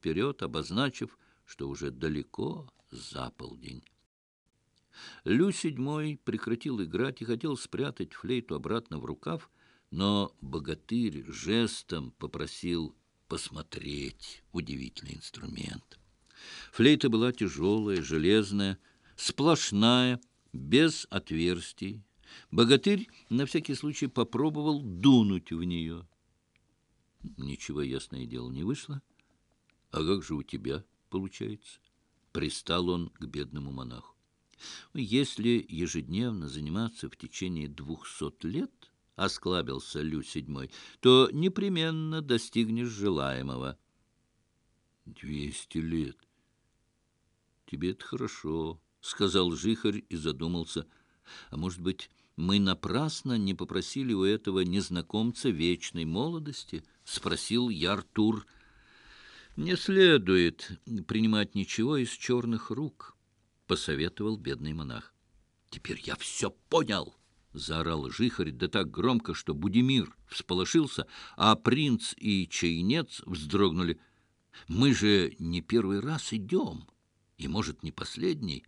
вперед, обозначив, что уже далеко за полдень. Лю седьмой прекратил играть и хотел спрятать флейту обратно в рукав, но богатырь жестом попросил посмотреть удивительный инструмент. Флейта была тяжелая, железная, сплошная, без отверстий. Богатырь на всякий случай попробовал дунуть в нее. Ничего ясное дело не вышло. А как же у тебя получается? Пристал он к бедному монаху. Если ежедневно заниматься в течение двухсот лет, осклабился Лю седьмой, то непременно достигнешь желаемого. Двести лет. Тебе это хорошо, сказал Жихарь и задумался. А может быть, мы напрасно не попросили у этого незнакомца вечной молодости? Спросил я Артур. — не следует принимать ничего из черных рук, посоветовал бедный монах. Теперь я все понял, заорал жихарь, да так громко, что Будимир всполошился, а принц и чайнец вздрогнули. Мы же не первый раз идем, и, может, не последний.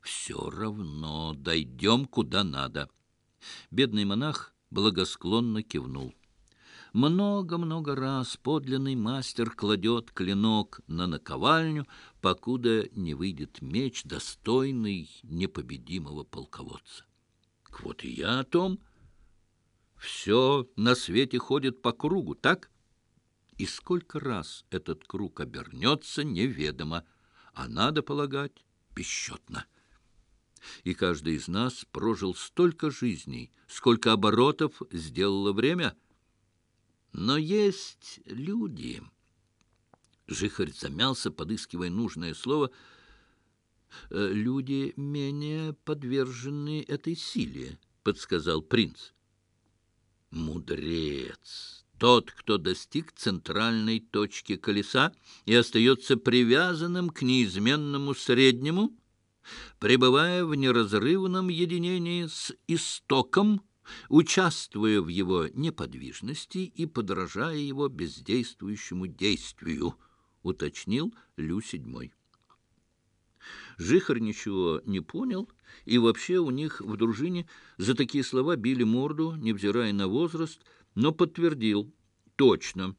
Все равно дойдем куда надо. Бедный монах благосклонно кивнул много-много раз подлинный мастер кладет клинок на наковальню, покуда не выйдет меч, достойный непобедимого полководца. Вот и я о том. Все на свете ходит по кругу, так? И сколько раз этот круг обернется, неведомо, а надо полагать, бесчетно. И каждый из нас прожил столько жизней, сколько оборотов сделало время — но есть люди. Жихарь замялся, подыскивая нужное слово. Э, люди менее подвержены этой силе, подсказал принц. Мудрец. Тот, кто достиг центральной точки колеса и остается привязанным к неизменному среднему, пребывая в неразрывном единении с истоком, участвуя в его неподвижности и подражая его бездействующему действию, уточнил Лю седьмой. Жихарь ничего не понял, и вообще у них в дружине за такие слова били морду, невзирая на возраст, но подтвердил точно.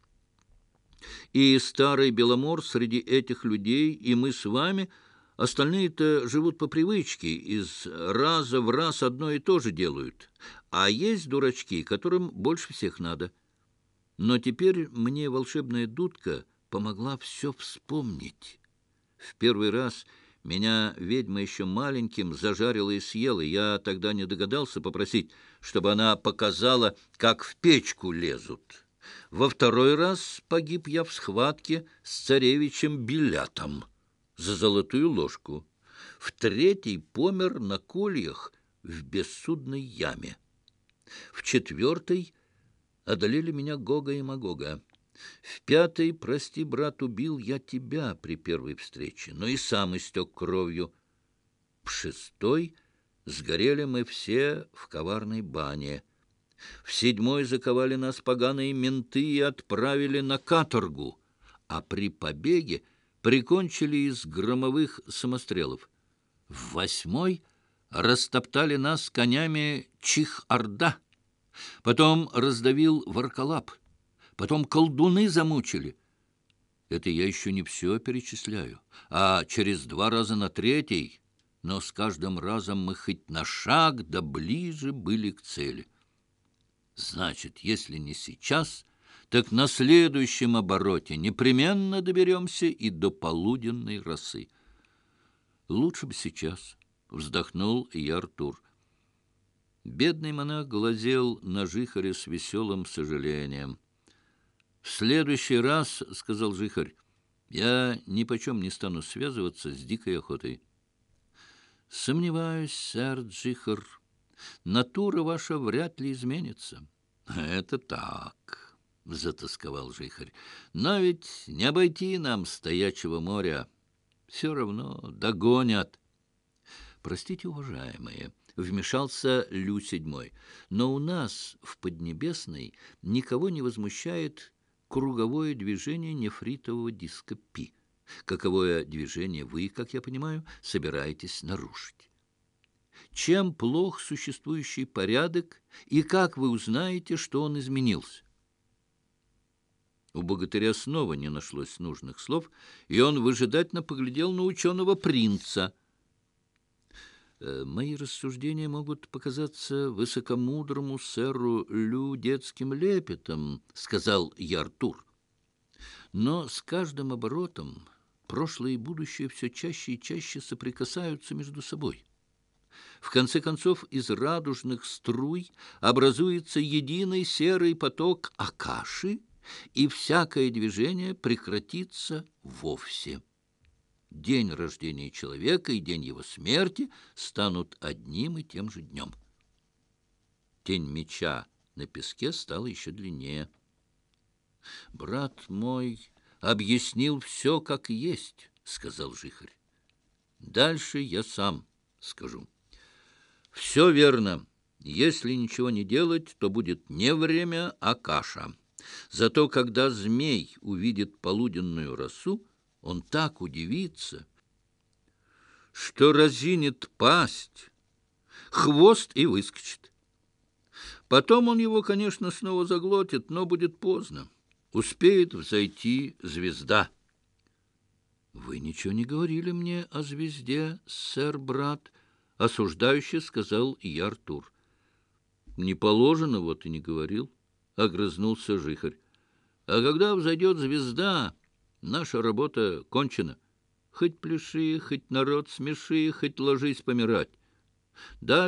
И старый Беломор среди этих людей, и мы с вами — Остальные-то живут по привычке, из раза в раз одно и то же делают. А есть дурачки, которым больше всех надо. Но теперь мне волшебная дудка помогла все вспомнить. В первый раз меня ведьма еще маленьким зажарила и съела. Я тогда не догадался попросить, чтобы она показала, как в печку лезут. Во второй раз погиб я в схватке с царевичем Белятом. За золотую ложку. В третий помер на кольях в бессудной яме. В четвертый одолели меня Гога и Магога. В пятый, прости, брат, убил я тебя при первой встрече, но и сам истек кровью. В шестой сгорели мы все в коварной бане. В седьмой заковали нас поганые менты и отправили на каторгу, а при побеге — прикончили из громовых самострелов. В восьмой растоптали нас конями Чих-Орда, потом раздавил Варкалап, потом колдуны замучили. Это я еще не все перечисляю, а через два раза на третий, но с каждым разом мы хоть на шаг да ближе были к цели. Значит, если не сейчас — так на следующем обороте непременно доберемся и до полуденной росы. Лучше бы сейчас, — вздохнул и Артур. Бедный монах глазел на Жихаря с веселым сожалением. — В следующий раз, — сказал Жихарь, — я ни почем не стану связываться с дикой охотой. — Сомневаюсь, сэр Джихар, натура ваша вряд ли изменится. — Это так. затасковал жихарь. — Но ведь не обойти нам стоячего моря. Все равно догонят. — Простите, уважаемые, — вмешался Лю седьмой, — но у нас в Поднебесной никого не возмущает круговое движение нефритового диска Пи — каковое движение вы, как я понимаю, собираетесь нарушить. У богатыря снова не нашлось нужных слов, и он выжидательно поглядел на ученого принца. Э, Мои рассуждения могут показаться высокомудрому сэру Лю детским лепетом, сказал я Но с каждым оборотом прошлое и будущее все чаще и чаще соприкасаются между собой. В конце концов, из радужных струй образуется единый серый поток Акаши — и всякое движение прекратится вовсе. День рождения человека и день его смерти станут одним и тем же днем. Тень меча на песке стала еще длиннее. «Брат мой объяснил все, как есть», — сказал жихарь. «Дальше я сам скажу». «Все верно. Если ничего не делать, то будет не время, а каша». Зато когда змей увидит полуденную росу, он так удивится, что разинет пасть, хвост и выскочит. Потом он его, конечно, снова заглотит, но будет поздно. Успеет взойти звезда. «Вы ничего не говорили мне о звезде, сэр-брат», — осуждающе сказал и Артур. «Не положено, вот и не говорил». — огрызнулся жихарь. «А когда взойдет звезда, наша работа кончена. Хоть пляши, хоть народ смеши, хоть ложись помирать. Да.